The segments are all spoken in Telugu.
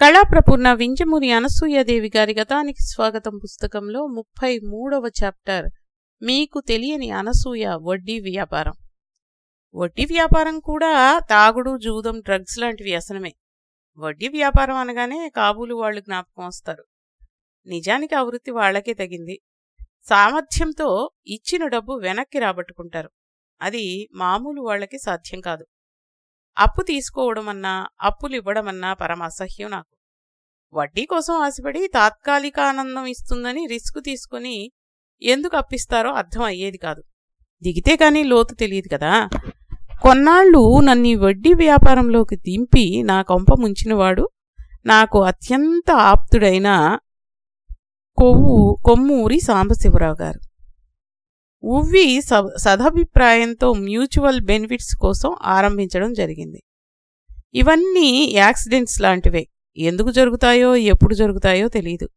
కళాప్రపూర్ణ వింజమూరి అనసూయాదేవి గారి గతానికి స్వాగతం పుస్తకంలో ముప్పై మూడవ చాప్టర్ మీకు తెలియని అనసూయ వడ్డీ వ్యాపారం. వడ్డీ వ్యాపారం కూడా తాగుడు జూదం డ్రగ్స్ లాంటి వ్యసనమే వడ్డీ వ్యాపారం అనగానే కాబూలు వాళ్ళు జ్ఞాపకం వస్తారు. నిజానికి ఆ వృత్తి వాళ్ళకే తగింది. సామర్థ్యంతో ఇచ్చిన డబ్బు వెనక్కి రాబట్టుకుంటారు. అది మామూలు వాళ్ళకి సాధ్యం కాదు. అప్పు తీసుకోవడమన్నా అప్పులు ఇవ్వడమన్నా పరమ అసహ్యం నాకు. వడ్డీ కోసం ఆశపడి తాత్కాలిక ఆనందం ఇస్తుందని రిస్క్ తీసుకుని ఎందుకు అప్పిస్తారో అర్థం అయ్యేది కాదు. దిగితే కానీ లోతు తెలియదు కదా. కొన్నాళ్ళు నన్ను వడ్డీ వ్యాపారంలోకి దింపి నా కొంప ముంచినవాడు నాకు అత్యంత ఆప్తుడైన కొవ్వు కొమ్మూరి సాంబశివరావు గారు. ఉవ్వి సదాభిప్రాయంతో సదభిప్రాయంతో మ్యూచువల్ బెనిఫిట్స్ కోసం ఆరంభించడం జరిగింది. ఇవన్నీ యాక్సిడెంట్స్ లాంటివే. ఎందుకు జరుగుతాయో ఎప్పుడు జరుగుతాయో తెలియదు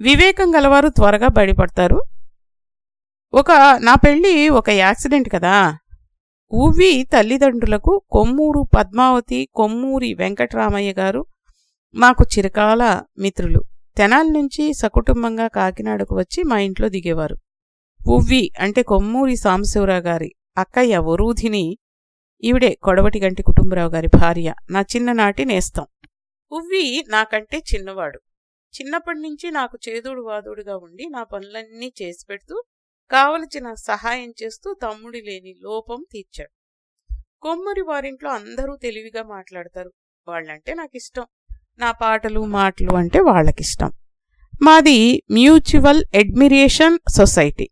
వివేకం గలవారు త్వరగా బయటపడతారు. ఒక నా పెళ్ళి ఒక యాక్సిడెంట్ కదా. ఉవ్వి తల్లిదండ్రులకు కొమ్మూరు పద్మావతి కొమ్మూరి వెంకటరామయ్య గారు మాకు చిరకాల మిత్రులు. తెనాల నుంచి సకుటుంబంగా కాకినాడకు వచ్చి మా ఇంట్లో దిగేవారు. ఉవ్వి అంటే కొమ్మూరి సాంబశివరావు గారి అక్కయ్య వరూధిని ఈవిడే కొడవటి గంటి కుటుంబరావు గారి భార్య. నా చిన్ననాటి నేస్తం. ఉవ్వి నాకంటే చిన్నవాడు. చిన్నప్పటి నుంచి నాకు చేదుడు వాదుడుగా ఉండి నా పనులన్నీ చేసి పెడుతూ కావలసిన సహాయం చేస్తూ తమ్ముడి లేని లోపం తీర్చాడు. కొమ్మూరి వారింట్లో అందరూ తెలివిగా మాట్లాడతారు. వాళ్ళంటే నాకు ఇష్టం నా పాటలు మాటలు అంటే వాళ్ళకిష్టం. మాది మ్యూచువల్ అడ్మిరేషన్ సొసైటీ.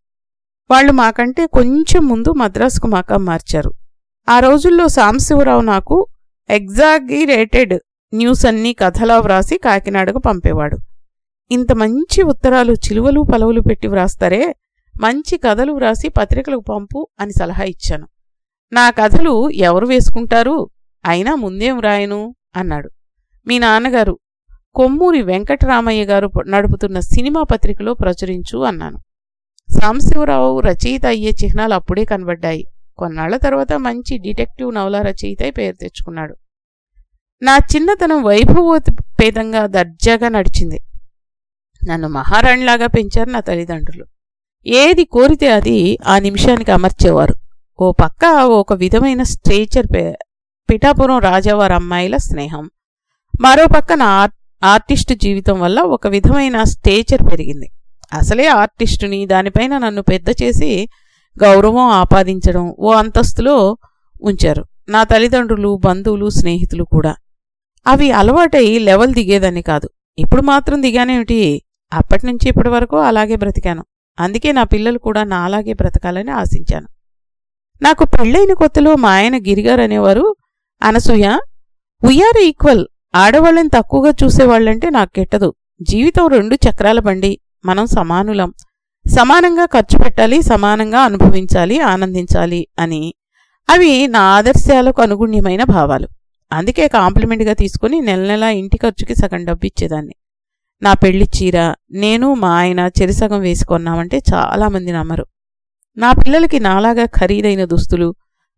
వాళ్ళు మాకంటే కొంచెం ముందు మద్రాసుకు మకాం మార్చారు. ఆ రోజుల్లో సాంబశివరావు నాకు ఎగ్జాగిరేటెడ్ న్యూస్ అన్నీ కథలా వ్రాసి కాకినాడకు పంపేవాడు. ఇంత మంచి ఉత్తరాలు చిలువలు పలవలు పెట్టి వ్రాస్తారే మంచి కథలు వ్రాసి పత్రికలకు పంపు అని సలహా ఇచ్చాను. నా కథలు ఎవరు వేసుకుంటారు? అయినా ముందేం వ్రాయను? అన్నాడు. మీ నాన్నగారు కొమ్మూరి వెంకటరామయ్య గారు నడుపుతున్న సినిమా పత్రికలో ప్రచురించు అన్నాను. సాంబశివరావు రచయిత అయ్యే చిహ్నాలు అప్పుడే కనబడ్డాయి. కొన్నాళ్ళ తర్వాత మంచి డిటెక్టివ్ నవల రచయిత పేరు తెచ్చుకున్నాడు. నా చిన్నతనం వైభవోపేతంగా దర్జాగా నడిచింది. నన్ను మహారాణిలాగా పెంచారు నా తల్లిదండ్రులు. ఏది కోరితే అది ఆ నిమిషానికి అమర్చేవారు. ఓ పక్క ఒక విధమైన స్ట్రేచర్ పే- పిఠాపురం రాజావారి అమ్మాయిల స్నేహం. మరో పక్క నా ఆర్- ఆర్టిస్టు జీవితం వల్ల ఒక విధమైన స్టేచర్ పెరిగింది. అసలే ఆర్టిస్టుని దానిపైన నన్ను పెద్ద చేసి గౌరవం ఆపాదించడం ఓ అంతస్తులో ఉంచారు. నా తల్లిదండ్రులు బంధువులు స్నేహితులు కూడా. అవి అలవాటై లెవెల్ దిగేదని కాదు. ఇప్పుడు మాత్రం దిగానేమిటి? అప్పటి నుంచి ఇప్పటి వరకు అలాగే బ్రతికాను. అందుకే నా పిల్లలు కూడా నా అలాగే బ్రతకాలని ఆశించాను. నాకు పెళ్ళైన కొత్తలో మా ఆయన గిరిగారు అనేవారు అనసూయ వీఆర్ ఈక్వల్ ఆడవాళ్ళని తక్కువగా చూసేవాళ్ళంటే నాకు కెట్టదు. జీవితం రెండు చక్రాల బండి. మనం సమానులం. సమానంగా ఖర్చు పెట్టాలి సమానంగా అనుభవించాలి ఆనందించాలి అని. అవి నా ఆదర్శాలకు అనుగుణ్యమైన భావాలు. అందుకే కాంప్లిమెంట్గా తీసుకుని నెల నెలా ఇంటి ఖర్చుకి సగం డబ్బు ఇచ్చేదాన్ని. నా పెళ్ళి చీర నేను మా ఆయన చెరిసగం వేసుకున్నామంటే చాలామంది నమ్మరు. నా పిల్లలకి నాలాగా ఖరీదైన దుస్తులు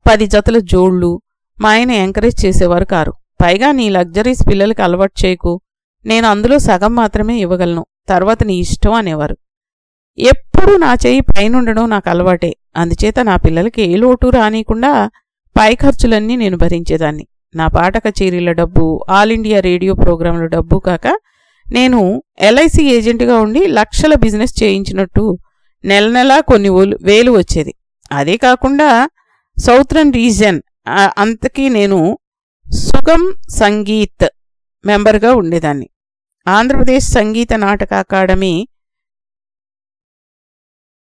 పది జతల జోళ్ళు మా ఆయన ఎంకరేజ్ చేసేవారు కారు. పైగా నీ లగ్జరీస్ పిల్లలకి అలవాటు చేయకు. నేను అందులో సగం మాత్రమే ఇవ్వగలను. తర్వాత నీ ఇష్టం అనేవారు. ఎప్పుడూ నా చేయి పైనుండడం నాకు అలవాటే. అందుచేత నా పిల్లలకి ఏ లోటు రానియకుండా పై ఖర్చులన్నీ నేను భరించేదాన్ని. నా పాట కచేరీల డబ్బు ఆల్ ఇండియా రేడియో ప్రోగ్రాంల డబ్బు కాక నేను ఎల్ఐసి ఏజెంట్గా ఉండి లక్షల బిజినెస్ చేయించినట్టు నెల నెలా కొన్ని వేలు వచ్చేది. అదే కాకుండా సౌత్రన్ రీజన్ అంతకీ నేను సుగం సంగీత్ మెంబర్గా ఉండేదాన్ని. Andhra Pradesh Sangeetha Nataka academy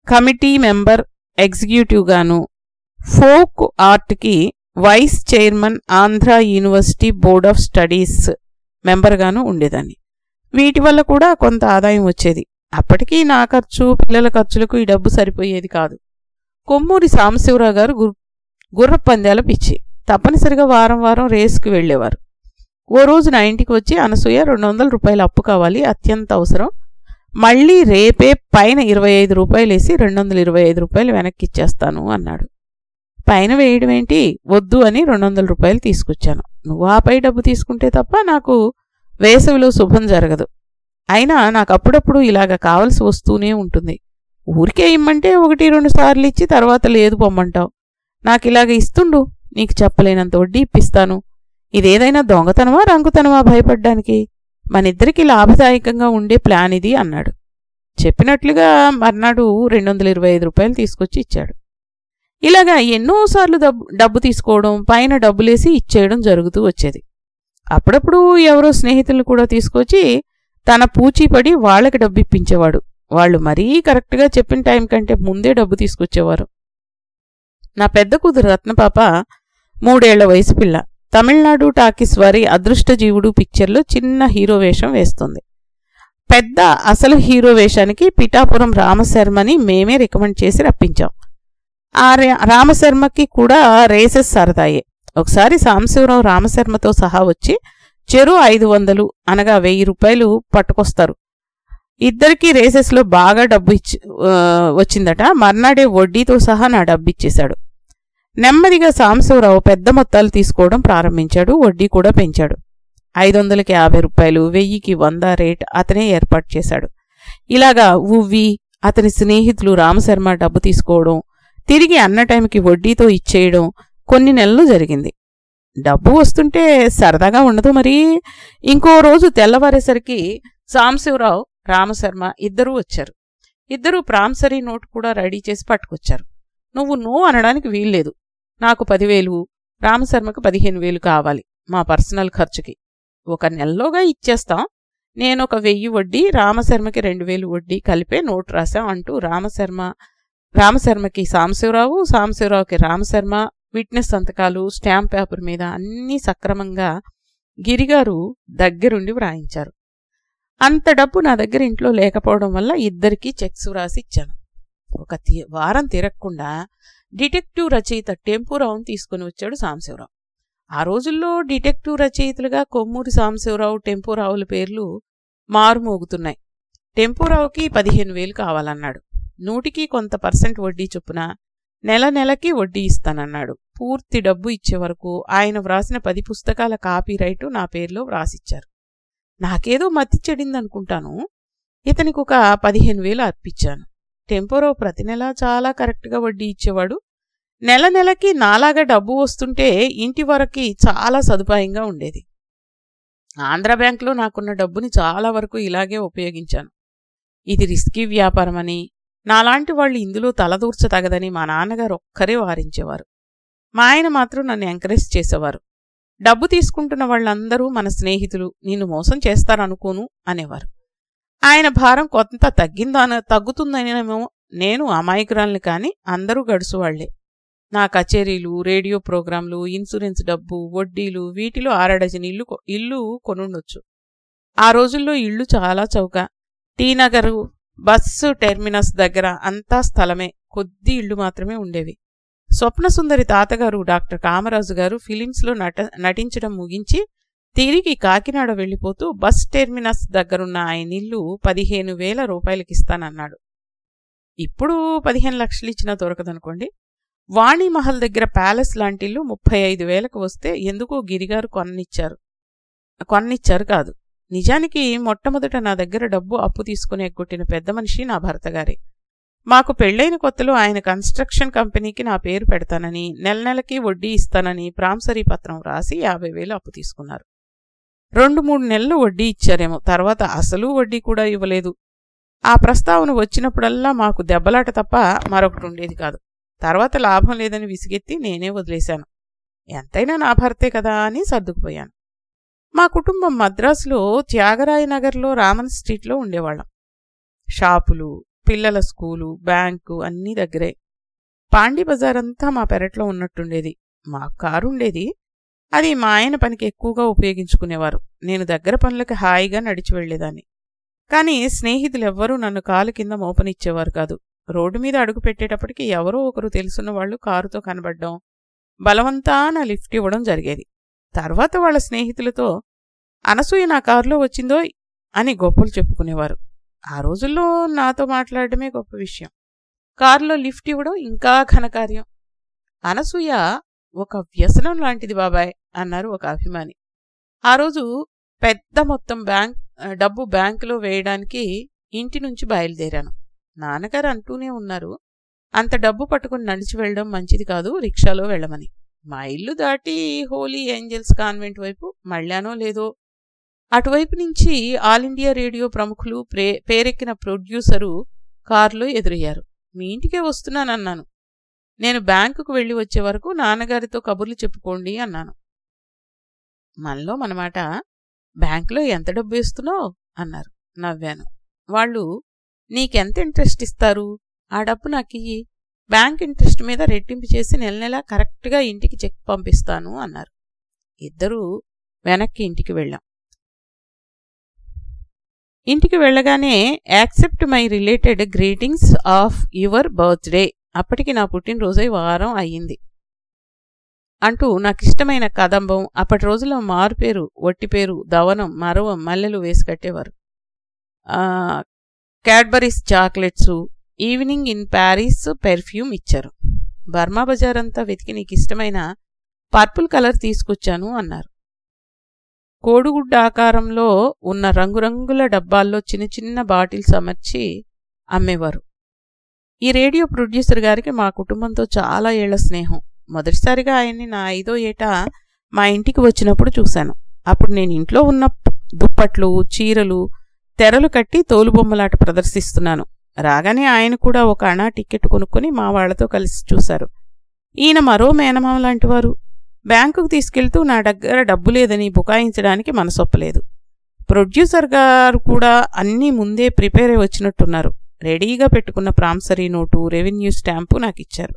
committee member ఎగ్జిక్యూటివ్గాను ఫోక్ ఆర్ట్కి vice chairman Andhra university board of studies మెంబర్గాను ఉండేదాన్ని. వీటి వల్ల కూడా కొంత ఆదాయం వచ్చేది. అప్పటికీ నా ఖర్చు పిల్లల ఖర్చులకు ఈ డబ్బు సరిపోయేది కాదు. కొమ్మూరి సాంబశివరావు గారు గుర్ పిచ్చి. తప్పనిసరిగా వారం వారం రేసుకు వెళ్ళేవారు. ఓ రోజు నా ఇంటికి వచ్చి అనసూయ రెండు వందల రూపాయల అప్పు కావాలి అత్యంత అవసరం. మళ్ళీ రేపే పైన ఇరవై ఐదు రూపాయలు వేసి రెండు వందల ఇరవై ఐదు రూపాయలు వెనక్కి ఇచ్చేస్తాను అన్నాడు. పైన వేయడం ఏంటి? వద్దు అని రెండు వందల రూపాయలు తీసుకొచ్చాను. నువ్వు ఆ పై డబ్బు తీసుకుంటే తప్ప నాకు వేసవిలో శుభం జరగదు. అయినా నాకు అప్పుడప్పుడు ఇలాగ కావలసి వస్తూనే ఉంటుంది. ఊరికే ఇమ్మంటే ఒకటి రెండు సార్లు ఇచ్చి తర్వాత లేదు పొమ్మంటావు. నాకు ఇలాగ ఇస్తుండు. నీకు చెప్పలేనంత వడ్డీ ఇప్పిస్తాను. ఇదేదైనా దొంగతనమా రంగుతనమా భయపడ్డానికి? మనిద్దరికీ లాభదాయకంగా ఉండే ప్లాన్ ఇది అన్నాడు. చెప్పినట్లుగా మర్నాడు రెండు వందల ఇరవై ఐదు రూపాయలు తీసుకొచ్చి ఇచ్చాడు. ఇలాగా ఎన్నోసార్లు డబ్బు డబ్బు తీసుకోవడం పైన డబ్బులేసి ఇచ్చేయడం జరుగుతూ వచ్చేది. అప్పుడప్పుడు ఎవరో స్నేహితులను కూడా తీసుకొచ్చి తన పూచీపడి వాళ్ళకి డబ్బు ఇప్పించేవాడు. వాళ్ళు మరీ కరెక్ట్గా చెప్పిన టైం కంటే ముందే డబ్బు తీసుకొచ్చేవారు. నా పెద్ద కూతురు రత్నపాప మూడేళ్ళ వయసు పిల్ల. తమిళనాడు టాకీస్ వారి అదృష్టజీవుడు పిక్చర్లో చిన్న హీరో వేషం వేస్తుంది. పెద్ద అసలు హీరో వేషానికి పిఠాపురం రామశర్మని మేమే రికమెండ్ చేసి రప్పించాం. ఆ రామశర్మకి కూడా రేసెస్ సరదాయే. ఒకసారి సాంశివరావు రామశర్మతో సహా వచ్చి చెరు ఐదు వందలు అనగా వెయ్యి రూపాయలు పట్టుకొస్తారు. ఇద్దరికీ రేసెస్లో బాగా డబ్బు ఇచ్చి వచ్చిందట. మర్నాడే వడ్డీతో సహా నా డబ్బు ఇచ్చేశాడు. నెమ్మదిగా సాంశివరావు పెద్ద మొత్తాలు తీసుకోవడం ప్రారంభించాడు వడ్డీ కూడా పెంచాడు. ఐదు వందలకి యాభై రూపాయలు వెయ్యికి వంద రేట్ అతనే ఏర్పాటు చేశాడు. ఇలాగా ఉవ్వి అతని స్నేహితులు రామశర్మ డబ్బు తీసుకోవడం తిరిగి అన్న టైంకి వడ్డీతో ఇచ్చేయడం కొన్ని నెలలు జరిగింది. డబ్బు వస్తుంటే సరదాగా ఉండదు మరి. ఇంకో రోజు తెల్లవారేసరికి సాంశివరావు రామశర్మ ఇద్దరూ వచ్చారు. ఇద్దరూ ప్రాంసరీ నోట్ కూడా రెడీ చేసి పట్టుకొచ్చారు. నువ్వు నో అనడానికి వీల్లేదు. నాకు పదివేలు రామశర్మకు పదిహేను వేలు కావాలి మా పర్సనల్ ఖర్చుకి. ఒక నెలలోగా ఇచ్చేస్తాం. నేను ఒక వెయ్యి వడ్డీ రామశర్మకి రెండు వేలు వడ్డీ కలిపే నోట్ రాశాం అంటూ రామశర్మ రామశర్మకి సాంశివరావు సాంశివరావుకి రామశర్మ విట్నెస్ సంతకాలు స్టాంప్ పేపర్ మీద అన్నీ సక్రమంగా గిరిగారు దగ్గరుండి వ్రాయించారు. అంత డబ్బు నా దగ్గర ఇంట్లో లేకపోవడం వల్ల ఇద్దరికీ చెక్స్ వ్రాసి ఇచ్చాను. ఒక వారం తిరగకుండా డిటెక్టివ్ రచయిత టెంపురావును తీసుకుని వచ్చాడు సాంశివరావు. ఆ రోజుల్లో డిటెక్టివ్ రచయితలుగా కొమ్మూరి సాంశివరావు టెంపురావుల పేర్లు మారుమోగుతున్నాయి. టెంపురావుకి పదిహేను వేలు కావాలన్నాడు. నూటికి కొంత పర్సెంట్ వడ్డీ చొప్పున నెల నెలకి వడ్డీ ఇస్తానన్నాడు. పూర్తి డబ్బు ఇచ్చే వరకు ఆయన వ్రాసిన పది పుస్తకాల కాపీరైటు నా పేరులో వ్రాసిచ్చారు. నాకేదో మతి చెడిందనుకుంటాను. ఇతనికి ఒక పదిహేను వేలు అర్పించాను టెంపోరో ప్రతి నెలా చాలా కరెక్ట్గా వడ్డీ ఇచ్చేవాడు. నెల నెలకి నాలాగా డబ్బు వస్తుంటే ఇంటి వరకి చాలా సదుపాయంగా ఉండేది. ఆంధ్ర బ్యాంకులో నాకున్న డబ్బుని చాలా వరకు ఇలాగే ఉపయోగించాను. ఇది రిస్కీ వ్యాపారమని నాలాంటి వాళ్ళు ఇందులో తలదూర్చతగదని మా నాన్నగారు ఒక్కరే వారించేవారు. మా ఆయన మాత్రం నన్ను ఎంకరేజ్ చేసేవారు. డబ్బు తీసుకుంటున్న వాళ్ళందరూ మన స్నేహితులు నిన్ను మోసం చేస్తారనుకోను అనేవారు. ఆయన భారం కొంత తగ్గిందాన తగ్గుతుందనేమో నేను అమాయకురాల్ని కాని అందరూ గడుసువాళ్ళే. నా కచేరీలు రేడియో ప్రోగ్రాంలు ఇన్సూరెన్స్ డబ్బు వడ్డీలు వీటిలో ఆరడజన్ ఇల్లు ఇల్లు కొనుండొచ్చు. ఆ రోజుల్లో ఇళ్ళు చాలా చౌక. టీ నగరు బస్సు టెర్మినస్ దగ్గర అంతా స్థలమే. కొద్ది ఇళ్ళు మాత్రమే ఉండేవి. స్వప్నసుందరి తాతగారు డాక్టర్ కామరాజు గారు ఫిలిమ్స్లో నట నటించడం ముగించి తిరిగి కాకినాడ వెళ్ళిపోతూ బస్ టెర్మినస్ దగ్గరున్న ఆయన ఇల్లు పదిహేను వేల రూపాయలకిస్తానన్నాడు. ఇప్పుడు పదిహేను లక్షలు ఇచ్చినా దొరకదనుకోండి. వాణిమహల్ దగ్గర ప్యాలెస్ లాంటి ఇల్లు ముప్పై ఐదు వేలకు వస్తే ఎందుకో గిరిగారు కొన్నిచ్చారు. కొన్నిచ్చారు కాదు. నిజానికి మొట్టమొదట నా దగ్గర డబ్బు అప్పు తీసుకుని ఎగ్గొట్టిన పెద్ద మనిషి నా భర్తగారే మాకు పెళ్ళైన కొత్తలో ఆయన కన్స్ట్రక్షన్ కంపెనీకి నా పేరు పెడతానని నెల నెలకి వడ్డీ ఇస్తానని ప్రాంసరీ పత్రం రాసి యాభై వేలు అప్పు తీసుకున్నారు. రెండు మూడు నెలలు వడ్డీ ఇచ్చారేమో తర్వాత అసలు వడ్డీ కూడా ఇవ్వలేదు. ఆ ప్రస్తావన వచ్చినప్పుడల్లా మాకు దెబ్బలాట తప్ప మరొకటి ఉండేది కాదు. తర్వాత లాభం లేదని విసిగెత్తి నేనే వదిలేశాను. ఎంతైనా నా భర్తే కదా అని సర్దుకుపోయాను. మా కుటుంబం మద్రాసులో త్యాగరాయ నగర్లో రామన్ స్ట్రీట్లో ఉండేవాళ్ళం. షాపులు పిల్లల స్కూలు బ్యాంకు అన్నీ దగ్గరే. పాండి బజార్ అంతా మా పెరట్లో ఉన్నట్టుండేది. మా కారు ఉండేది అది మా ఆయన పనికి ఎక్కువగా ఉపయోగించుకునేవారు. నేను దగ్గర పనులకి హాయిగా నడిచి వెళ్ళేదాన్ని కానీ స్నేహితులెవ్వరూ నన్ను కాలు కింద మోపనిచ్చేవారు కాదు. రోడ్డు మీద అడుగు పెట్టేటప్పటికి ఎవరో ఒకరు తెలుసున్న వాళ్ళు కారుతో కనబడ్డం బలవంతాన లిఫ్ట్ ఇవ్వడం జరిగేది. తర్వాత వాళ్ళ స్నేహితులతో అనసూయ నా కారులో వచ్చిందో? అని గొప్పలు చెప్పుకునేవారు. ఆ రోజుల్లో నాతో మాట్లాడడమే గొప్ప విషయం. కారులో లిఫ్ట్ ఇవ్వడం ఇంకా ఘనకార్యం. అనసూయ ఒక వ్యసనం లాంటిది బాబాయ్ అన్నారు ఒక అభిమాని. ఆ రోజు పెద్ద మొత్తం బ్యాంక్ డబ్బు బ్యాంకులో వేయడానికి ఇంటి నుంచి బయలుదేరాను. నాన్నగారు అంటూనే ఉన్నారు అంత డబ్బు పట్టుకుని నడిచి వెళ్ళడం మంచిది కాదు రిక్షాలో వెళ్ళమని. మా ఇల్లు దాటి హోలీ ఏంజల్స్ కాన్వెంట్ వైపు మళ్ళానో లేదో. అటువైపు నుంచి ఆల్ ఇండియా రేడియో ప్రముఖులు ప్రే పేరెక్కిన ప్రొడ్యూసరు కారులో ఎదురయ్యారు. మీ ఇంటికే వస్తున్నానన్నాను. నేను బ్యాంకుకు వెళ్ళి వచ్చే వరకు నాన్నగారితో కబుర్లు చెప్పుకోండి అన్నాను. మనలో మనమాట బ్యాంకులో ఎంత డబ్బు వేస్తున్నావు? అన్నారు. నవ్వాను. వాళ్ళు నీకెంత ఇంట్రెస్ట్ ఇస్తారు? ఆ డబ్బు నాకు ఇయ్యి. బ్యాంక్ ఇంట్రెస్ట్ మీద రెట్టింపు చేసి నెల నెలా కరెక్ట్గా ఇంటికి చెక్ పంపిస్తాను అన్నారు. ఇద్దరూ వెనక్కి ఇంటికి వెళ్ళాం. ఇంటికి వెళ్ళగానే accept my related greetings of your birthday. అప్పటికి నా పుట్టినరోజై వారం అయ్యింది. అంటూ నాకు ఇష్టమైన కదంబం అప్పటి రోజుల్లో మారుపేరు ఒట్టిపేరు పేరు దవనం మరవం మల్లెలు వేసి కట్టేవారు. Cadbury's chocolates evening in Paris perfume ఇచ్చారు. బర్మా బజార్ అంతా వెతికి నీకు ఇష్టమైన పర్పుల్ కలర్ తీసుకొచ్చాను అన్నారు. కోడిగుడ్డ ఆకారంలో ఉన్న రంగురంగుల డబ్బాల్లో చిన్న చిన్న బాటిల్స్ అమర్చి అమ్మేవారు. ఈ రేడియో ప్రొడ్యూసర్ గారికి మా కుటుంబంతో చాలా ఏళ్ళ స్నేహం. మొదటిసారిగా ఆయన్ని నా ఐదో ఏటా మా ఇంటికి వచ్చినప్పుడు చూశాను. అప్పుడు నేను ఇంట్లో ఉన్న దుప్పట్లు చీరలు తెరలు కట్టి తోలుబొమ్మలాట ప్రదర్శిస్తున్నాను. రాగానే ఆయన కూడా ఒక అణా టికెట్ కొనుక్కుని మా వాళ్ళతో కలిసి చూశారు. ఈయన మరో మేనమామ లాంటివారు బ్యాంకుకు తీసుకెళ్తూ నా దగ్గర డబ్బు లేదని బుకాయించడానికి మనసొప్పలేదు. ప్రొడ్యూసర్ గారు కూడా అన్నీ ముందే ప్రిపేర్ అయి వచ్చినట్టున్నారు. రెడీగా పెట్టుకున్న ప్రాంసరీ నోటు రెవెన్యూ స్టాంపు నాకు ఇచ్చారు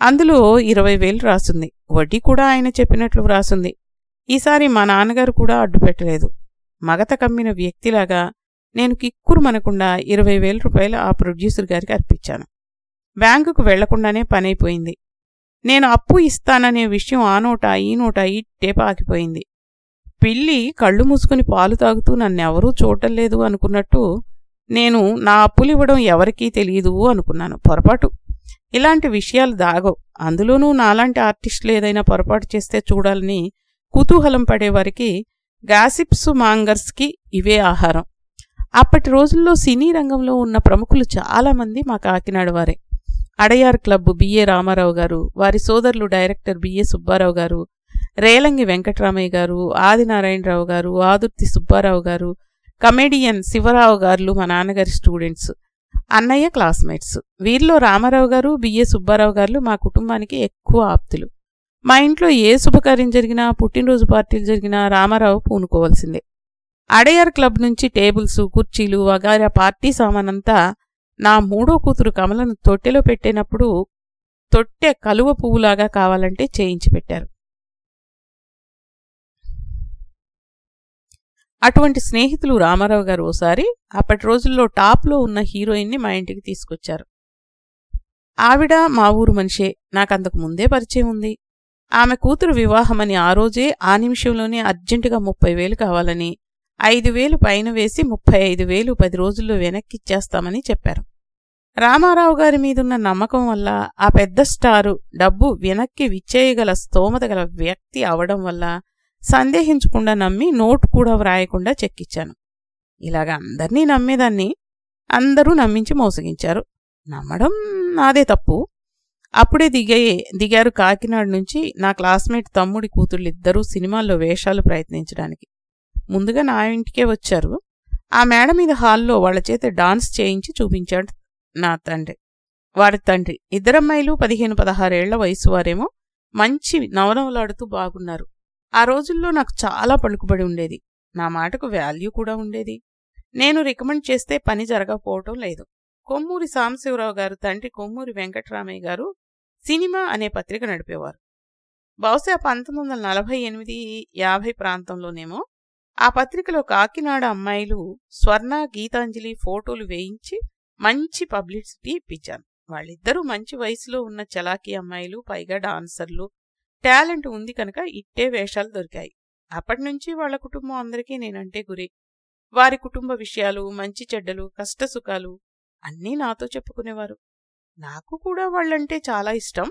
అందులో ఇరవై వేలు రాసుంది. వడ్డీ కూడా ఆయన చెప్పినట్లు వ్రాసుంది. ఈసారి మా నాన్నగారు కూడా అడ్డు పెట్టలేదు మగత కమ్మిన వ్యక్తిలాగా నేను కిక్కురు మనకుండా ఇరవై వేల రూపాయలు ఆ ప్రొడ్యూసర్ గారికి అర్పించాను. బ్యాంకుకు వెళ్ళకుండానే పనైపోయింది. నేను అప్పు ఇస్తాననే విషయం ఆ నోట ఈ నోట ఇట్టే పాకిపోయింది పిల్లి కళ్ళు మూసుకుని పాలు తాగుతూ నన్నెవరూ చూడలేదు అనుకున్నట్టు నేను నా అప్పులివ్వడం ఎవరికీ తెలియదు అనుకున్నాను. పొరపాటు. ఇలాంటి విషయాలు దాగవు. అందులోనూ నాలాంటి ఆర్టిస్టులు ఏదైనా పొరపాటు చేస్తే చూడాలని కుతూహలం పడేవారికి గాసిప్స్ మాంగర్స్కి ఇవే ఆహారం. అప్పటి రోజుల్లో సినీ రంగంలో ఉన్న ప్రముఖులు చాలామంది మా కాకినాడ వారే. అడయార్ క్లబ్ బిఏ రామారావు గారు వారి సోదరులు డైరెక్టర్ బిఏ సుబ్బారావు గారు రేలంగి వెంకటరామయ్య గారు ఆదినారాయణరావు గారు ఆదుర్తి సుబ్బారావు గారు కమెడియన్ శివరావు గారు మా నాన్నగారి స్టూడెంట్స్ అన్నయ్య క్లాస్మేట్స్. వీరిలో రామారావు గారు బిఏ సుబ్బారావు గారు మా కుటుంబానికి ఎక్కువ ఆప్తులు. మా ఇంట్లో ఏ శుభకార్యం జరిగినా పుట్టినరోజు పార్టీలు జరిగినా రామారావు పూనుకోవాల్సిందే. అడయర్ క్లబ్ నుంచి టేబుల్స్ కుర్చీలు వగారా పార్టీ సామానంతా నా మూడో కూతురు కమలను తొట్టెలో పెట్టేనప్పుడు తొట్టె కలువ పువ్వులాగా కావాలంటే చేయించి పెట్టారు. అటువంటి స్నేహితులు రామారావు గారు ఓసారి అప్పటి రోజుల్లో టాప్లో ఉన్న హీరోయిన్ని మా ఇంటికి తీసుకొచ్చారు. ఆవిడ మా ఊరు మనిషే. నాకంతకు ముందే పరిచయం ఉంది. ఆమె కూతురు వివాహమని ఆ రోజే ఆ నిమిషంలోనే అర్జెంటుగా ముప్పై వేలు కావాలని ఐదు వేలు పైన వేసి ముప్పై ఐదు వేలు పది రోజుల్లో వెనక్కిచ్చేస్తామని చెప్పారు. రామారావు గారి మీదున్న నమ్మకం వల్ల ఆ పెద్ద స్టారు డబ్బు వెనక్కి విచ్చేయగల స్తోమత గల వ్యక్తి అవడం వల్ల సందేహించకుండా నమ్మి నోటు కూడా వ్రాయకుండా చెక్కిచ్చాను. ఇలాగ అందర్నీ నమ్మేదాన్ని అందరూ నమ్మించి మోసగించారు. నమ్మడం నాదే తప్పు. అప్పుడే దిగే దిగారు కాకినాడ నుంచి నా క్లాస్మేట్ తమ్ముడి కూతుళ్ళిద్దరూ సినిమాల్లో వేషాలు ప్రయత్నించడానికి. ముందుగా నా ఇంటికే వచ్చారు. ఆ మేడ మీద హాల్లో వాళ్ళ చేత డాన్స్ చేయించి చూపించాడు నా తండ్రి. వారి తండ్రి. ఇద్దరమ్మాయిలు పదిహేను పదహారేళ్ళ వయసు వారేమో మంచి నవనవలాడుతూ బాగున్నారు. ఆ రోజుల్లో నాకు చాలా పలుకుబడి ఉండేది. నా మాటకు వాల్యూ కూడా ఉండేది. నేను రికమెండ్ చేస్తే పని జరగకపోవటం లేదు. కొమ్మూరి సాంబశివరావు గారు తండ్రి కొమ్మూరి వెంకటరామయ్య గారు సినిమా అనే పత్రిక నడిపేవారు. బహుశా పంతొమ్మిది వందల నలభై ఎనిమిది యాభై ప్రాంతంలోనేమో ఆ పత్రికలో కాకినాడ అమ్మాయిలు స్వర్ణ గీతాంజలి ఫోటోలు వేయించి మంచి పబ్లిసిటీ ఇప్పించాను వాళ్ళిద్దరూ మంచి వయసులో ఉన్న చలాకీ అమ్మాయిలు పైగా డాన్సర్లు. టాలెంట్ ఉంది కనుక ఇట్టే వేషాలు దొరికాయి. అప్పటి నుంచి వాళ్ళ కుటుంబం అందరికీ నేనంటే గురి. వారి కుటుంబ విషయాలు మంచి చెడ్డలు కష్టసుఖాలు అన్నీ నాతో చెప్పుకునేవారు. నాకు కూడా వాళ్ళంటే చాలా ఇష్టం.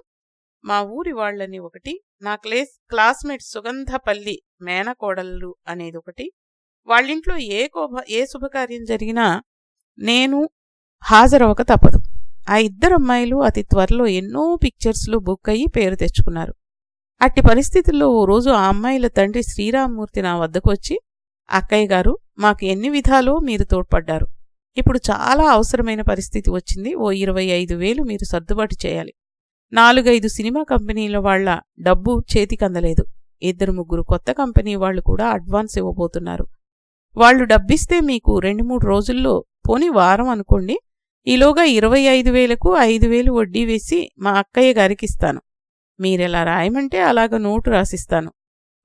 మా ఊరి వాళ్ళని ఒకటి నా క్లేస్ క్లాస్మేట్ సుగంధపల్లి మేనకోడళ్ళు అనేది ఒకటి వాళ్ళింట్లో ఏ కోభ ఏ శుభకార్యం జరిగినా నేను హాజరవక తప్పదు. ఆ ఇద్దరు అమ్మాయిలు అతి త్వరలో ఎన్నో పిక్చర్స్లో బుక్ అయ్యి పేరు తెచ్చుకున్నారు. అట్టి పరిస్థితుల్లో ఓ రోజు ఆ అమ్మాయిల తండ్రి శ్రీరామ్మూర్తి నా వద్దకు వచ్చి అక్కయ్య గారు మాకు ఎన్ని విధాలో మీరు తోడ్పడ్డారు. ఇప్పుడు చాలా అవసరమైన పరిస్థితి వచ్చింది. ఓ ఇరవై ఐదు వేలు మీరు సర్దుబాటు చేయాలి. నాలుగైదు సినిమా కంపెనీల వాళ్ళ డబ్బు చేతికందలేదు ఇద్దరు ముగ్గురు కొత్త కంపెనీ వాళ్ళు కూడా అడ్వాన్స్ ఇవ్వబోతున్నారు. వాళ్ళు డబ్బిస్తే మీకు రెండు మూడు రోజుల్లో పోని వారం అనుకోండి. ఈలోగా ఇరవై ఐదు వేలకు ఐదు వేలు వడ్డీ వేసి మా అక్కయ్య గారికి ఇస్తాను. మీరెలా రాయమంటే అలాగ నోటు రాసిస్తాను.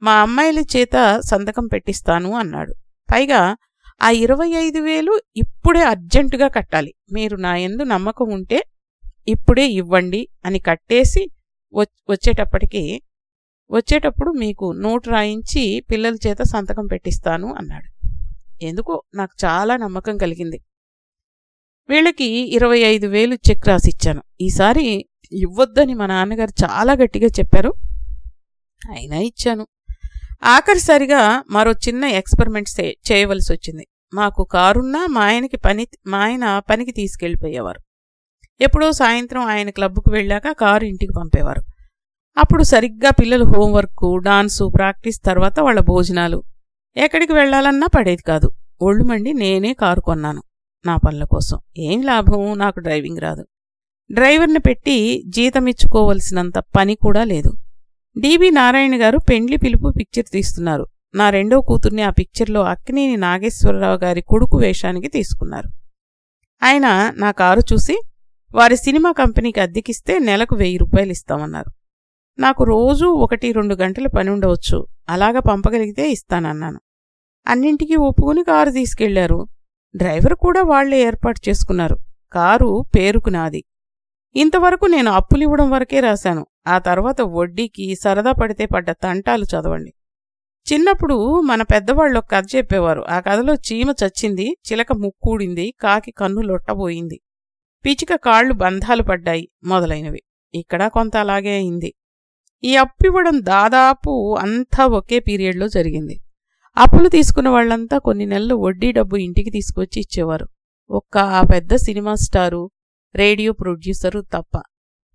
మా అమ్మాయిల చేత సంతకం పెట్టిస్తాను అన్నాడు. పైగా ఆ ఇరవై ఐదు వేలు ఇప్పుడే అర్జెంటుగా కట్టాలి. మీరు నా ఎందు నమ్మకం ఉంటే ఇప్పుడే ఇవ్వండి అని కట్టేసి వచ్చేటప్పటికి వచ్చేటప్పుడు మీకు నోటు రాయించి పిల్లల చేత సంతకం పెట్టిస్తాను అన్నాడు. ఎందుకో నాకు చాలా నమ్మకం కలిగింది. వీళ్ళకి ఇరవై ఐదు వేలు చెక్ రాసిచ్చాను. ఈసారి ఇవ్వొద్దని మా నాన్నగారు చాలా గట్టిగా చెప్పారు. అయినా ఇచ్చాను. ఆఖరిసారిగా మరో చిన్న ఎక్స్పెరిమెంట్ చేయవలసి వచ్చింది. మాకు కారున్నా మా ఆయనకి పని మా ఆయన పనికి తీసుకెళ్ళిపోయేవారు. ఎప్పుడో సాయంత్రం ఆయన క్లబ్కు వెళ్ళాక కారు ఇంటికి పంపేవారు. అప్పుడు సరిగ్గా పిల్లలు హోంవర్క్ డాన్సు ప్రాక్టీస్ తర్వాత వాళ్ళ భోజనాలు. ఎక్కడికి వెళ్ళాలన్నా పడేది కాదు. ఒళ్ళు మండి నేనే కారు కొన్నాను నా పనుల కోసం. ఏం లాభం? నాకు డ్రైవింగ్ రాదు. డ్రైవర్ని పెట్టి జీతమిచ్చుకోవలసినంత పని కూడా లేదు. డీబీ నారాయణ గారు పెండ్లి పిలుపు పిక్చర్ తీస్తున్నారు. నా రెండో కూతుర్ని ఆ పిక్చర్లో అక్కినేని నాగేశ్వరరావు గారి కొడుకు వేషానికి తీసుకున్నారు. ఆయన నా కారు చూసి వారి సినిమా కంపెనీకి అద్దెకిస్తే నెలకు వెయ్యి రూపాయలు ఇస్తామన్నారు. నాకు రోజూ ఒకటి రెండు గంటల పని ఉండవచ్చు. అలాగా పంపగలిగితే ఇస్తానన్నాను. అన్నింటికీ ఒప్పుకుని కారు తీసుకెళ్ళారు. డ్రైవర్ కూడా వాళ్ళే ఏర్పాటు చేసుకున్నారు. కారు పేరుకు నాది. ఇంతవరకు నేను అప్పులివ్వడం వరకే రాశాను. ఆ తర్వాత వడ్డీకి సరదా పడితే పడ్డ తంటాలు చదవండి. చిన్నప్పుడు మన పెద్దవాళ్ళు ఒక కథ చెప్పేవారు. ఆ కథలో చీమ చచ్చింది చిలక ముక్కూడింది కాకి కన్ను లొట్టబోయింది. పిచిక కాళ్ళు బంధాలు పడ్డాయి మొదలైనవి. ఇక్కడ కొంత అలాగే అయింది. ఈ అప్పివ్వడం దాదాపు అంతా ఒకే పీరియడ్లో జరిగింది. అప్పులు తీసుకున్న వాళ్ళంతా కొన్ని నెలలు వడ్డీ డబ్బు ఇంటికి తీసుకొచ్చి ఇచ్చేవారు. ఒక్క ఆ పెద్ద సినిమా స్టారు రేడియో ప్రొడ్యూసరు తప్ప.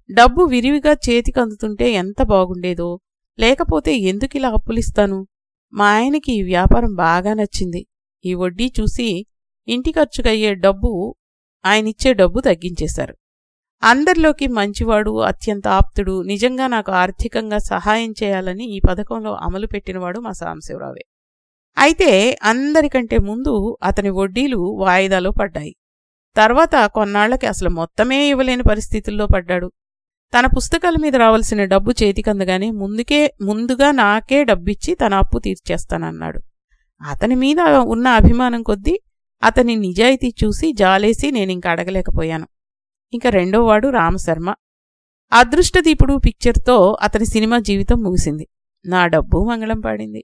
డబ్బు విరివిగా చేతికి అందుతుంటే ఎంత బాగుండేదో. లేకపోతే ఎందుకిలా అప్పులిస్తాను? మా ఆయనకి ఈ వ్యాపారం బాగా నచ్చింది. ఈ వడ్డీ చూసి ఇంటి ఖర్చుకయ్యే డబ్బు ఆయనిచ్చే డబ్బు తగ్గించేశారు. అందరిలోకి మంచివాడు అత్యంత ఆప్తుడు నిజంగా నాకు ఆర్థికంగా సహాయం చేయాలని ఈ పథకంలో అమలు పెట్టినవాడు మా సాంశివరావే. అయితే అందరికంటే ముందు అతని వడ్డీలు వాయిదాలో పడ్డాయి. తర్వాత కొన్నాళ్ళకి అసలు మొత్తమే ఇవ్వలేని పరిస్థితుల్లో పడ్డాడు. తన పుస్తకాల మీద రావాల్సిన డబ్బు చేతికందగానే ముందుకే ముందుగా నాకే డబ్బిచ్చి తన అప్పు తీర్చేస్తానన్నాడు. అతని మీద ఉన్న అభిమానం కొద్దీ అతని నిజాయితీ చూసి జాలేసి నేనింక అడగలేకపోయాను. ఇంక రెండోవాడు రామశర్మ. అదృష్టదీపుడు పిక్చర్తో అతని సినిమా జీవితం ముగిసింది. నా డబ్బు మంగళం పాడింది.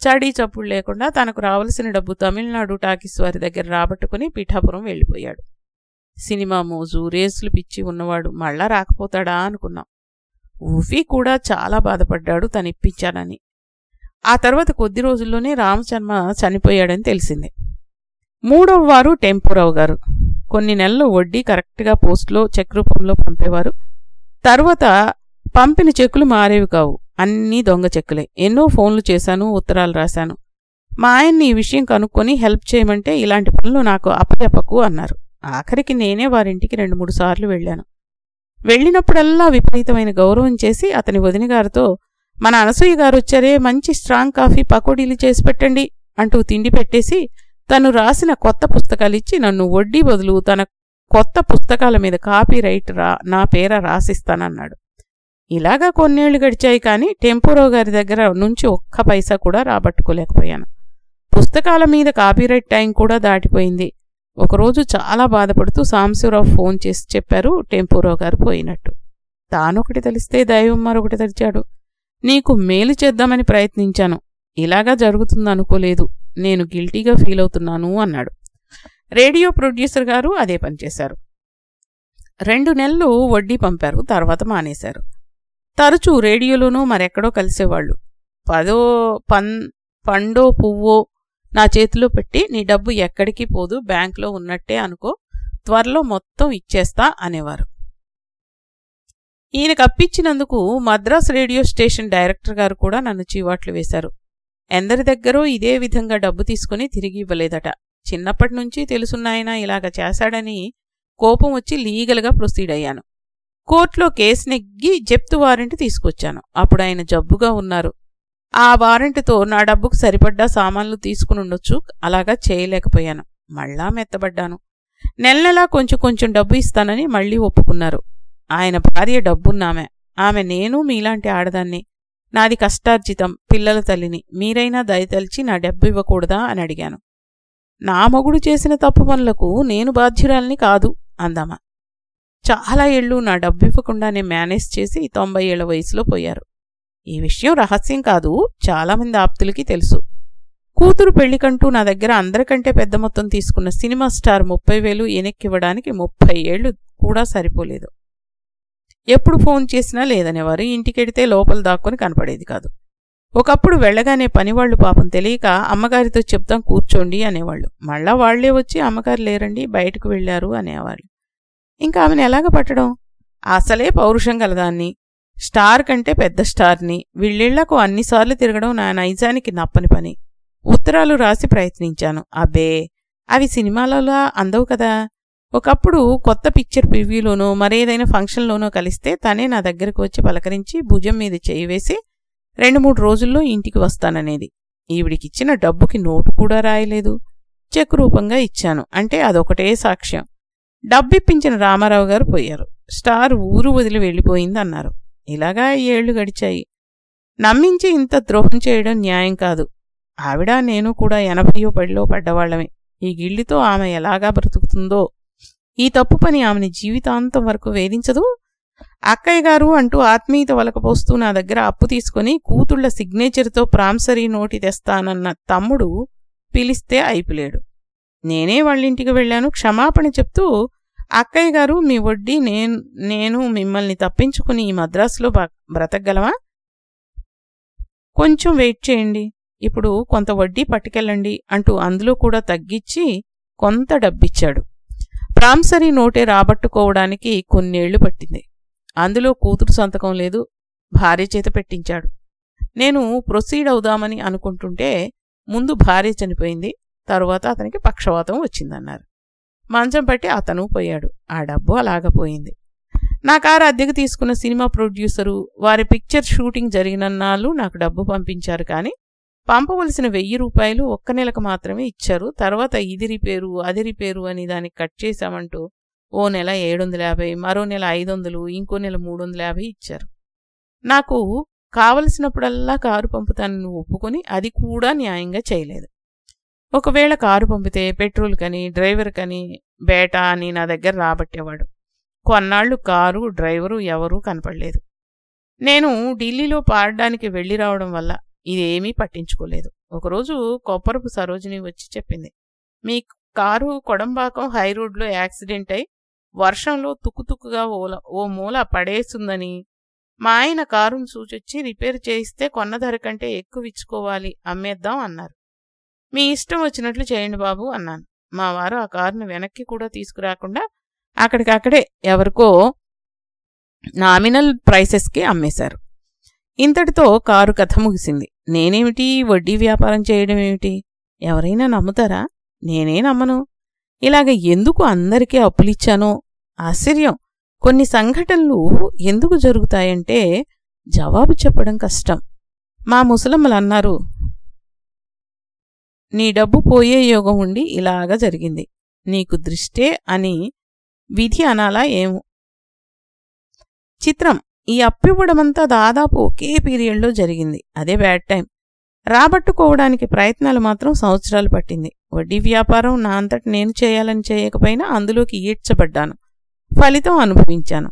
చడీ చప్పుడు లేకుండా తనకు రావలసిన డబ్బు తమిళనాడు టాకీస్ వారి దగ్గర రాబట్టుకుని పిఠాపురం వెళ్ళిపోయాడు. సినిమా మోజు రేసులు పిచ్చి ఉన్నవాడు మళ్ళా రాకపోతాడా అనుకున్నాం. ఊఫీ కూడా చాలా బాధపడ్డాడు తనిప్పించానని. ఆ తర్వాత కొద్ది రోజుల్లోనే రామచర్మ చనిపోయాడని తెలిసింది. మూడవ వారు టెంపోరావు గారు. కొన్ని నెలలు వడ్డీ కరెక్ట్గా పోస్ట్లో చెక్ రూపంలో పంపేవారు. తర్వాత పంపిన చెక్కులు మారేవి కావు. అన్నీ దొంగ చెక్కులే. ఎన్నో ఫోన్లు చేశాను ఉత్తరాలు రాశాను. మా ఆయన్ని ఈ విషయం కనుక్కొని హెల్ప్ చేయమంటే ఇలాంటి పనులు నాకు అప్పచెప్పకు అన్నారు. ఆఖరికి నేనే వారింటికి రెండు మూడు సార్లు వెళ్ళాను. వెళ్ళినప్పుడల్లా విపరీతమైన గౌరవం చేసి అతని వదినగారితో మన అనసూయ గారు వచ్చారే మంచి స్ట్రాంగ్ కాఫీ పకోడీలు చేసి పెట్టండి అంటూ తిండి పెట్టేసి తను రాసిన కొత్త పుస్తకాలిచ్చి నన్ను వడ్డీ బదులు తన కొత్త పుస్తకాల మీద కాపీ రైట్ రా నా పేర రాసిస్తానన్నాడు. ఇలాగా కొన్నేళ్ళు గడిచాయి కానీ టెంపోరావు గారి దగ్గర నుంచి ఒక్క పైసా కూడా రాబట్టుకోలేకపోయాను. పుస్తకాల మీద కాపీరైట్ టైం కూడా దాటిపోయింది. ఒకరోజు చాలా బాధపడుతూ సాంశివరావు ఫోన్ చేసి చెప్పారు టెంపోరావు గారు పోయినట్టు. తానొకటి తెలిస్తే దైవం మరొకటి తెలిచాడు. నీకు మేలు చేద్దామని ప్రయత్నించాను. ఇలాగా జరుగుతుందనుకోలేదు నేను గిల్టీగా ఫీల్ అవుతున్నాను అన్నాడు. రేడియో ప్రొడ్యూసర్ గారు అదే పనిచేశారు రెండు నెలలు వడ్డీ పంపారు తర్వాత మానేశారు. తరచూ రేడియోలోనూ మరెక్కడో కలిసేవాళ్ళు. పదో పన్ పండో పువ్వో నా చేతిలో పెట్టి నీ డబ్బు ఎక్కడికి పోదు బ్యాంకులో ఉన్నట్టే అనుకో త్వరలో మొత్తం ఇచ్చేస్తా అనేవారు. ఈయనకు అప్పించినందుకు మద్రాస్ రేడియో స్టేషన్ డైరెక్టర్ గారు కూడా నన్ను చీవాట్లు వేశారు. ఎందరి దగ్గరో ఇదే విధంగా డబ్బు తీసుకుని తిరిగి ఇవ్వలేదట. చిన్నప్పటి నుంచి తెలుసున్నాయన ఇలాగ చేశాడని కోపం వచ్చి లీగల్గా ప్రొసీడ్ అయ్యాను. కోర్టులో కేసు నెగ్గి జప్తు వారెంట్ తీసుకొచ్చాను. అప్పుడు ఆయన జబ్బుగా ఉన్నారు. ఆ వారెంట్తో నా డబ్బుకు సరిపడ్డా సామాన్లు తీసుకునుండొచ్చు అలాగా చేయలేకపోయాను. మళ్ళా మెత్తబడ్డాను. నెల నెలా కొంచెం కొంచెం డబ్బు ఇస్తానని మళ్ళీ ఒప్పుకున్నారు. ఆయన భార్య డబ్బున్నామె. ఆమె నేను మీలాంటి ఆడదాన్ని. నాది కష్టార్జితం పిల్లల తల్లిని. మీరైనా దయతలిచి నా డబ్బు ఇవ్వకూడదా అని అడిగాను. నా మొగుడు చేసిన తప్పు పనులకు నేను బాధ్యురాల్ని కాదు అందామా. చాలా ఏళ్ళు నా డబ్బు ఇవ్వకుండానే మేనేజ్ చేసి తొంభై ఏళ్ళ వయసులో పోయారు. ఈ విషయం రహస్యం కాదు చాలామంది ఆప్తులకి తెలుసు. కూతురు పెళ్ళికంటూ నా దగ్గర అందరికంటే పెద్ద మొత్తం తీసుకున్న సినిమా స్టార్ ముప్పై వేలు వెనక్కివ్వడానికి ముప్పై ఏళ్ళు కూడా సరిపోలేదు. ఎప్పుడు ఫోన్ చేసినా లేదనేవారు ఇంటికెడితే లోపల దాక్కొని కనపడేది కాదు. ఒకప్పుడు వెళ్ళగానే పనివాళ్ళు పాపం తెలియక అమ్మగారితో చెప్తాం కూర్చోండి అనేవాళ్ళు. మళ్ళా వాళ్ళే వచ్చి అమ్మగారు లేరండి బయటకు వెళ్ళారు అనేవాళ్ళు. ఇంకా ఆమెను ఎలాగ పట్టడం? అసలే పౌరుషం గలదాన్ని. స్టార్ కంటే పెద్ద స్టార్ని. వీళ్ళిళ్ళకు అన్నిసార్లు తిరగడం నా నైజానికి నప్పని పని. ఉత్తరాలు రాసి ప్రయత్నించాను. అబ్బే! అవి సినిమాలలో అందవు కదా! ఒకప్పుడు కొత్త పిక్చర్ ప్రివ్యూలోనో మరేదైనా ఫంక్షన్లోనో కలిస్తే తనే నా దగ్గరకు వచ్చి పలకరించి భుజం మీద చేయి వేసి రెండు మూడు రోజుల్లో ఇంటికి వస్తాననేది. ఈవిడికిచ్చిన డబ్బుకి నోటు కూడా రాయలేదు. చెక్ రూపంగా ఇచ్చాను. అంటే అదొకటే సాక్ష్యం. డబ్బిప్పించిన రామారావు గారు పోయారు. స్టార్ ఊరు వదిలి వెళ్ళిపోయిందన్నారు. ఇలాగా ఏళ్ళు గడిచాయి. నమ్మించి ఇంత ద్రోహం చేయడం న్యాయం కాదు. ఆవిడ నేను కూడా ఎనభయో పడిలో పడ్డవాళ్ళమే ఈ గిళ్ళితో ఆమె ఎలాగా బ్రతుకుతుందో? ఈ తప్పు పని ఆమెని జీవితాంతం వరకు వేధించదు? అక్కయ్య గారు అంటూ ఆత్మీయత వలకపోస్తూ నా దగ్గర అప్పు తీసుకుని కూతుళ్ళ సిగ్నేచర్తో ప్రాంసరీ నోటి తెస్తానన్న తమ్ముడు పిలిస్తే అయిపోలేడు. నేనే వాళ్ళింటికి వెళ్ళాను క్షమాపణ చెప్తూ అక్కయ్య గారు మీ వడ్డీ నేను నేను మిమ్మల్ని తప్పించుకుని ఈ మద్రాసులో బ్రతకగలవా కొంచెం వెయిట్ చేయండి. ఇప్పుడు కొంత వడ్డీ పట్టుకెళ్ళండి అంటూ అందులో కూడా తగ్గించి కొంత డబ్బిచ్చాడు. ప్రాంసరీ నోటే రాబట్టుకోవడానికి కొన్నేళ్ళు పట్టింది. అందులో కూతురు సంతకం లేదు భార్య చేత పెట్టించాడు. నేను ప్రొసీడ్ అవుదామని అనుకుంటుంటే ముందు భార్య చనిపోయింది తరువాత అతనికి పక్షవాతం వచ్చిందన్నారు. మంచం పట్టి అతను పోయాడు. ఆ డబ్బు అలాగపోయింది. నా కారు అద్దెకు తీసుకున్న సినిమా ప్రొడ్యూసరు వారి పిక్చర్ షూటింగ్ జరిగినన్నాళ్ళు నాకు డబ్బు పంపించారు కానీ పంపవలసిన వెయ్యి రూపాయలు ఒక్క నెలకు మాత్రమే ఇచ్చారు. తర్వాత ఇది రిపేరు అది రిపేరు అని దానికి కట్ చేశామంటూ ఓ నెల ఏడు వందల యాభై మరో నెల ఐదు వందలు ఇంకో నెల మూడు వందల యాభై ఇచ్చారు. నాకు కావలసినప్పుడల్లా కారు పంపుతానని ఒప్పుకొని అది కూడా న్యాయంగా చేయలేదు. ఒకవేళ కారు పంపితే పెట్రోల్ కని డ్రైవర్ కని బేటా అని నా దగ్గర రాబట్టేవాడు. కొన్నాళ్ళు కారు డ్రైవరు ఎవరూ కనపడలేదు. నేను ఢిల్లీలో పాడడానికి వెళ్ళి రావడం వల్ల ఇదేమీ పట్టించుకోలేదు. ఒకరోజు కొప్పరపు సరోజిని వచ్చి చెప్పింది. మీ కారు కొడంబాకం హైరోడ్లో యాక్సిడెంట్ అయి వర్షంలో తుక్కుతుక్కుగా ఓల ఓ మూల పడేస్తుందని మా ఆయన కారును సూచొచ్చి రిపేర్ చేయిస్తే కొన్న ధర కంటే ఎక్కువ ఇచ్చుకోవాలి అమ్మేద్దాం అన్నారు. మీ ఇష్టం వచ్చినట్లు చేయండి బాబు అన్నాను. మా వారు ఆ కారును వెనక్కి కూడా తీసుకురాకుండా అక్కడికక్కడే ఎవరికో నామినల్ ప్రైసెస్కి అమ్మేశారు. ఇంతటితో కారు కథ ముగిసింది. నేనేమిటి? వడ్డీ వ్యాపారం చేయడం ఏమిటి? ఎవరైనా నమ్ముతారా? నేనే నమ్మను. ఇలాగ ఎందుకు అందరికీ అప్పులిచ్చానో? ఆశ్చర్యం. కొన్ని సంఘటనలు ఎందుకు జరుగుతాయంటే జవాబు చెప్పడం కష్టం. మా ముసలమ్మలు అన్నారు నీ డబ్బు పోయే యోగం ఉండి ఇలాగా జరిగింది. నీకు దృష్టే అని విధి అనాలా ఏమో? చిత్రం. ఈ అప్పివ్వడమంతా దాదాపు ఒకే పీరియడ్లో జరిగింది. అదే బ్యాడ్ టైం. రాబట్టుకోవడానికి ప్రయత్నాలు మాత్రం సంవత్సరాలు పట్టింది. వడ్డీ వ్యాపారం నా అంతటి నేను చేయాలని చేయకపోయినా అందులోకి ఈడ్చబడ్డాను. ఫలితం అనుభవించాను.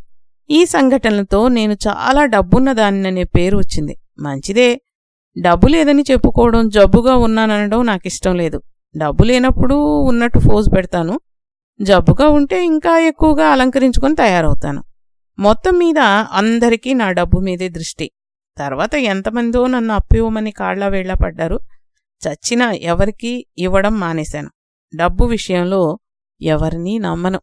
ఈ సంఘటనలతో నేను చాలా డబ్బున్న దానిననే పేరు వచ్చింది. మంచిదే. డబ్బు లేదని చెప్పుకోవడం జబ్బుగా ఉన్నాననడం ఇష్టం లేదు. డబ్బు లేనప్పుడు ఉన్నట్టు ఫోజు పెడతాను. జబ్బుగా ఉంటే ఇంకా ఎక్కువగా అలంకరించుకొని తయారవుతాను. మొత్తం మీద అందరికీ నా డబ్బు మీదే దృష్టి. తర్వాత ఎంతమందో నన్ను అప్పివ్వమని కాళ్ళ వేళ్ళ పడ్డారు. చచ్చినా ఎవరికీ ఇవ్వడం మానేశాను. డబ్బు విషయంలో ఎవరినీ నమ్మను.